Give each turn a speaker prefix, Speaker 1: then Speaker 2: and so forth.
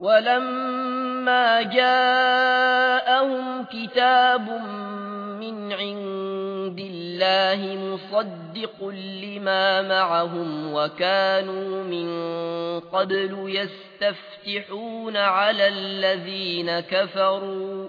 Speaker 1: ولما جاءهم كتاب من عند الله مصدق لما معهم وكانوا من قبل يستفتحون على الذين كفروا